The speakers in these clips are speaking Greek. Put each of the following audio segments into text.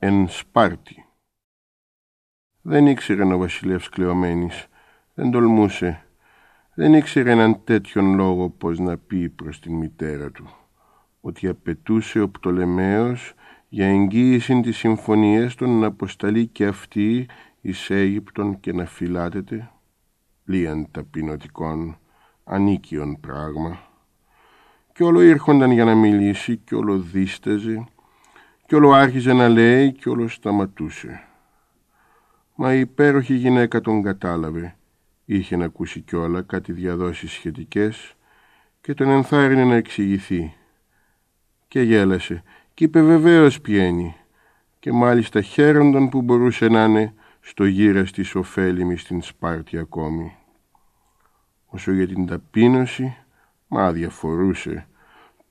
εν Σπάρτη. Δεν ήξερε ο βασιλεύς Κλεωμένης, δεν τολμούσε, δεν ήξερε έναν τέτοιον λόγο πως να πει προς την μητέρα του, ότι απαιτούσε ο Πτολεμαίος για εγγύηση της συμφωνίας των να αποσταλεί και αυτή εις Αίγυπτον και να φυλάτεται, λίαν ταπεινωτικών, ανίκιον πράγμα. Κι όλο ήρχονταν για να μιλήσει κι όλο δίσταζε κι όλο άρχιζε να λέει κι όλο σταματούσε. Μα η υπέροχη γυναίκα τον κατάλαβε. Είχε να ακούσει κιόλα κάτι διαδόσεις σχετικές και τον ενθάρρυνε να εξηγηθεί. Και γέλασε και είπε βεβαίως πιένει και μάλιστα χαίρονταν που μπορούσε να είναι στο γύρα της ωφέλιμης στην Σπάρτη ακόμη. Όσο για την ταπείνωση, μα διαφορούσε.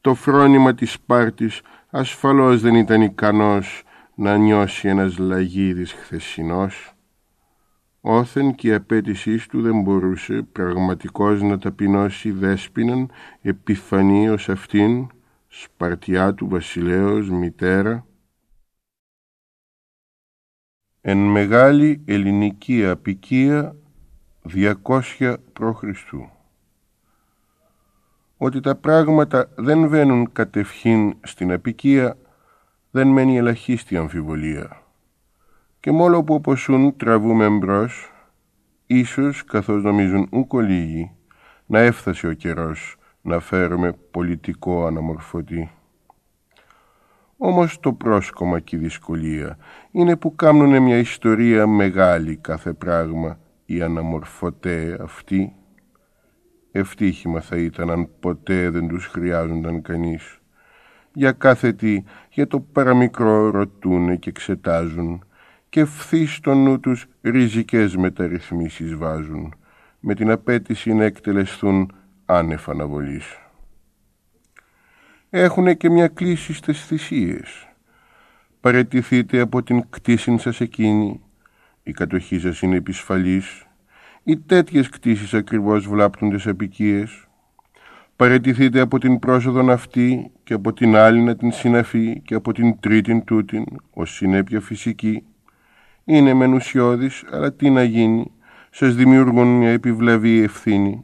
Το φρόνημα της Σπάρτης ασφαλώς δεν ήταν ικανός να νιώσει ένας λαγίδης χθεσινός. Όθεν και η απέτησή του δεν μπορούσε πραγματικώς να ταπεινώσει δέσποιναν επιφανή ως αυτήν, σπαρτιά του βασιλέως μητέρα. Εν μεγάλη ελληνική απικία 200 π.Χ. Ότι τα πράγματα δεν βαίνουν κατευχήν στην απικία δεν μένει ελαχίστη αμφιβολία. Και μόλο που οπωσούν τραβούμε εμπρός, ίσως καθώς νομίζουν ούκο λίγοι, να έφτασε ο καιρός να φέρουμε πολιτικό αναμορφωτή. Όμως το πρόσκομα και η δυσκολία είναι που κάνουν μια ιστορία μεγάλη κάθε πράγμα οι αναμορφωτέ αυτοί. Ευτύχημα θα ήταν αν ποτέ δεν τους χρειάζονταν κανείς. Για κάθε τι, για το παραμικρό ρωτούνε και εξετάζουν και ευθύ στο νου τους ριζικές μεταρρυθμίσεις βάζουν με την απέτηση να εκτελεσθούν άνευ αναβολής. Έχουνε και μια κλίση στις θυσίες. Παρετηθείτε από την κτίσιν σας εκείνη η κατοχή σας είναι επισφαλής, ή τέτοιες κτίσεις ακριβώς βλάπτουν τις απικίες. Παρετηθείτε από την πρόσοδον αυτή και από την άλλη να την συναφή και από την τρίτην τούτην, ως συνέπεια φυσική. Είναι μεν αλλά τι να γίνει, σας δημιουργούν μια επιβλαβή ευθύνη.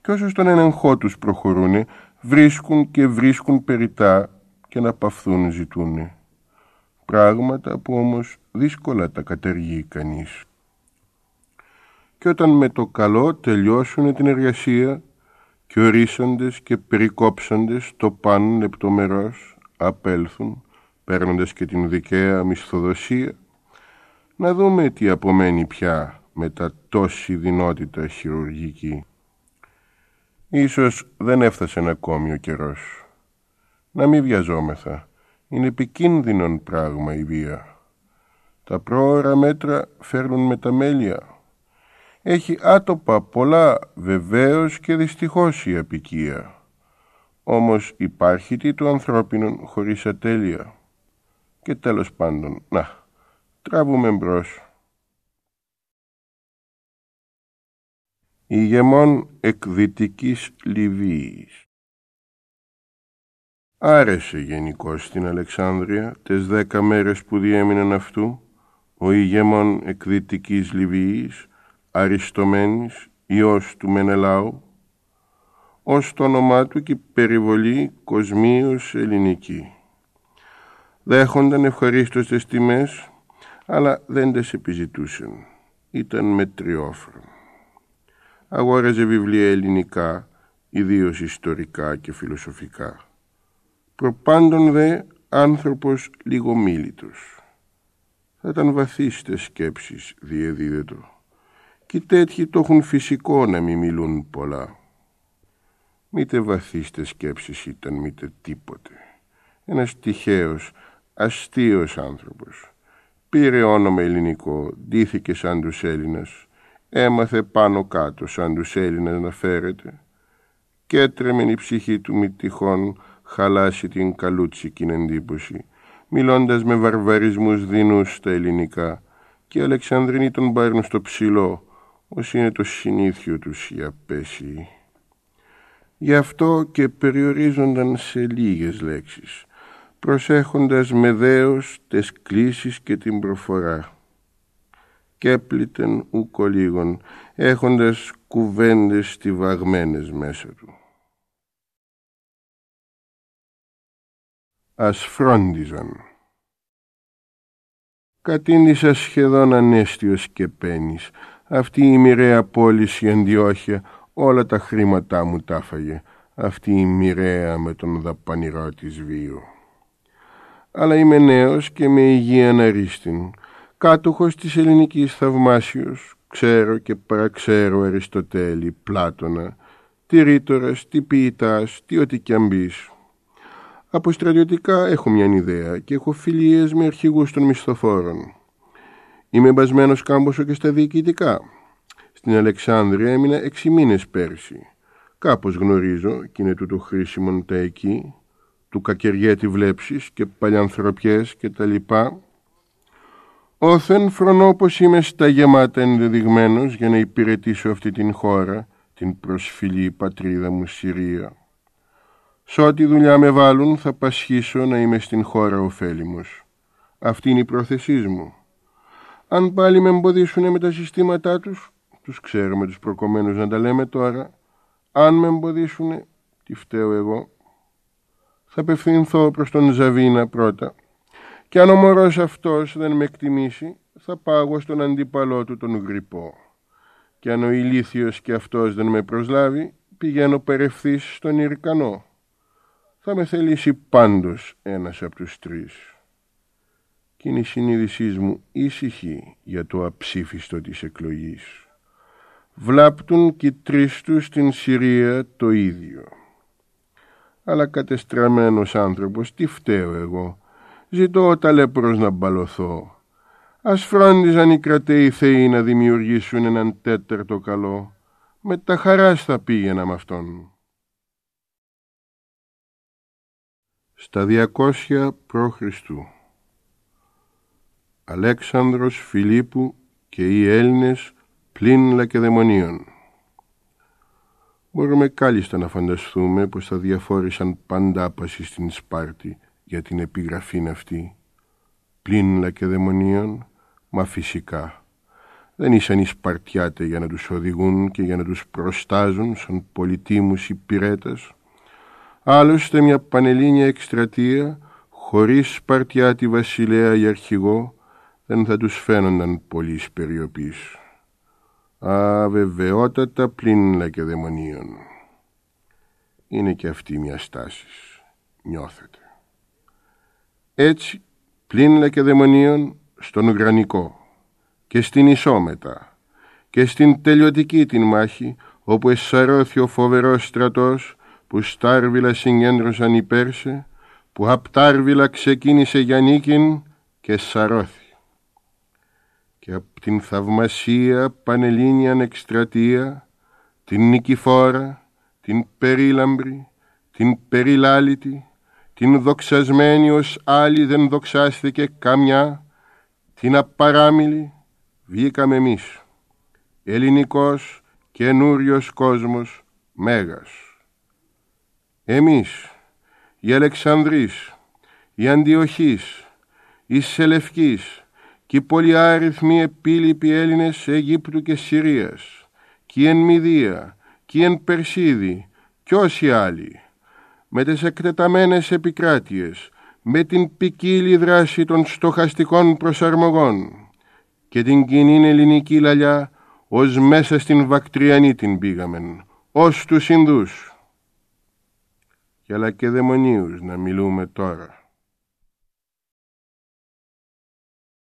Και όσο στον έλεγχό τους προχωρούνε, βρίσκουν και βρίσκουν περιτά και να παυθούν ζητούνε πράγματα που όμως δύσκολα τα κατεργεί κανείς. Και όταν με το καλό τελειώσουν την εργασία και ορίσαντες και περικόψαντες το παν λεπτομερός απέλθουν παίρνοντας και την δικαία μισθοδοσία να δούμε τι απομένει πια με τα τόση δυνότητα χειρουργική. Ίσως δεν έφτασε ακόμη ο καιρός. Να μην βιαζόμεθα είναι επικίνδυνον πράγμα η βία. Τα πρόωρα μέτρα φέρνουν μεταμέλεια. Έχει άτοπα πολλά βεβαίως και δυστυχώς η απικία. Όμως υπάρχει τι του ανθρώπινων χωρίς ατέλεια. Και τέλος πάντων, να, τράβουμε μπρος. Ηγεμόν εκδυτικής Λιβύης Άρεσε γενικώς στην Αλεξάνδρεια τες δέκα μέρες που διέμειναν αυτού ο ηγέμον εκδυτικής Λιβύης Αριστομένης ιός του Μενελάου ως το όνομά του και περιβολή κοσμίως ελληνική. Δέχονταν ευχαρίστως τις τιμές αλλά δεν τις επιζητούσαν. Ήταν μετριόφρον. Αγόραζε βιβλία ελληνικά, ιδίως ιστορικά και φιλοσοφικά προπάντων δε άνθρωπος λιγομίλητος. Θα ήταν βαθύστες σκέψεις διεδίδετο. Και τέτοιοι το έχουν φυσικό να μην μιλούν πολλά. Μήτε βαθύστες σκέψεις ήταν μήτε τίποτε. Ένας τυχαίος, αστείος άνθρωπος. Πήρε όνομα ελληνικό, ντύθηκε σαν τους Έλληνας, έμαθε πάνω κάτω σαν τους Έλληνας να φέρεται και έτρεμεν η ψυχή του μη τυχόν χαλάσει την καλούτσικη εντύπωση, μιλώντας με βαρβαρισμούς δεινούς στα ελληνικά και οι Αλεξανδρινοί τον πάρουν στο ψηλό, ως είναι το συνήθιο τους για πέσει. Γι' αυτό και περιορίζονταν σε λίγες λέξεις, προσέχοντας με δέος τες κλήσεις και την προφορά. Κέπλητεν ούκο λίγον, έχοντας κουβέντες στιβαγμένες μέσα του. Ας φρόντιζαν. Κατήντησα σχεδόν ανέστιος και πένης. Αυτή η μοιραία πώληση Αντιόχεια όλα τα χρήματά μου τάφαγε. Αυτή η μοιραία με τον δαπανηρό της βίου. Αλλά είμαι νέος και με υγεία αναρίστην. Κάτοχος της ελληνικής θαυμάσιος, ξέρω και παραξέρω Αριστοτέλη, Πλάτωνα, τι ρήτορας, τι ποιητάς, τι ό,τι κι αν μπεις. Από στρατιωτικά έχω μια ιδέα και έχω φιλίες με αρχηγούς των μισθοφόρων. Είμαι μπασμένος κάμποσο και στα διοικητικά. Στην Αλεξάνδρεια έμεινα έξι μήνες πέρσι. Κάπως γνωρίζω και είναι τούτο χρήσιμο τα εκεί, του κακεριέτη βλέψεις και παλιανθρωπιές και τα λοιπά. Όθεν φρονώ πως είμαι στα γεμάτα ενδεδειγμένος για να υπηρετήσω αυτή την χώρα, την προσφυλή πατρίδα μου Συρία. Σ' ό,τι δουλειά με βάλουν θα πασχίσω να είμαι στην χώρα ωφέλιμος. Αυτή είναι η πρόθεσή μου. Αν πάλι με εμποδίσουνε με τα συστήματά τους, τους ξέρουμε τους προκομμένους να τα λέμε τώρα, αν με εμποδίσουνε, τι φταίω εγώ. Θα απευθυνθώ προς τον Ζαβίνα πρώτα και αν ο μωρός αυτός δεν με εκτιμήσει, θα πάγω στον αντίπαλό του τον γρυπό. Και αν ο ηλίθιος και αυτός δεν με προσλάβει, πηγαίνω περευθύς στον Ιρκανό θα με θελήσει πάντως ένας από τους τρεις. Κι είναι η συνείδησής μου ήσυχη για το αψήφιστο της εκλογής. Βλάπτουν κι οι τρεις τους στην Συρία το ίδιο. Αλλά κατεστραμμένος άνθρωπος, τι φταίω εγώ. Ζητώ ο ταλέπρος να μπαλωθώ. Ας φρόντιζαν οι κρατέοι θεοί να δημιουργήσουν έναν τέταρτο καλό. Με τα χαράς θα πήγαινα με αυτόν. στα 200 π.Χ. Αλέξανδρος Φιλίππου και οι Έλληνες πλην Λακεδαιμονίων. Μπορούμε κάλλιστα να φανταστούμε πως θα διαφόρησαν παντάπαση στην Σπάρτη για την επιγραφή αυτή. Πλην Λακεδαιμονίων, μα φυσικά. Δεν ήσαν οι Σπαρτιάτες για να τους οδηγούν και για να τους προστάζουν σαν πολιτήμους υπηρέτες Άλλωστε μια πανελλήνια εκστρατεία χωρίς Σπαρτιάτη βασιλέα ή αρχηγό δεν θα τους φαίνονταν πολύ περιοπής. Αβεβαιότατα πλην λακεδαιμονίων. Είναι και αυτή μια στάση. Νιώθετε. Έτσι πλην λακεδαιμονίων στον Ουγρανικό και στην Ισόμετα και στην τελειωτική την μάχη όπου εσαρώθη ο φοβερός στρατός που στάρβιλα συγκέντρωσαν οι Πέρσε, που απτάρβιλα ξεκίνησε για νίκην και σαρώθη. Και από την θαυμασία πανελλήνιαν εκστρατεία, την νικηφόρα, την περίλαμπρη, την περιλάλητη, την δοξασμένη ως άλλη δεν δοξάστηκε καμιά, την απαράμιλη βγήκαμε εμείς, ελληνικός καινούριος κόσμος μέγας. Εμείς, οι Αλεξανδρείς, οι Αντιοχείς, οι Σελευκείς και οι πολυάριθμοι επίλοιποι Έλληνες Αιγύπτου και Συρίας και οι εν Μηδία και οι εν Περσίδη και όσοι άλλοι με τις εκτεταμένες επικράτειες με την ποικίλη δράση των στοχαστικών προσαρμογών και την κοινή ελληνική λαλιά ως μέσα στην Βακτριανή την πήγαμεν, ως τους Ινδούς και αλλά και δαιμονίους να μιλούμε τώρα.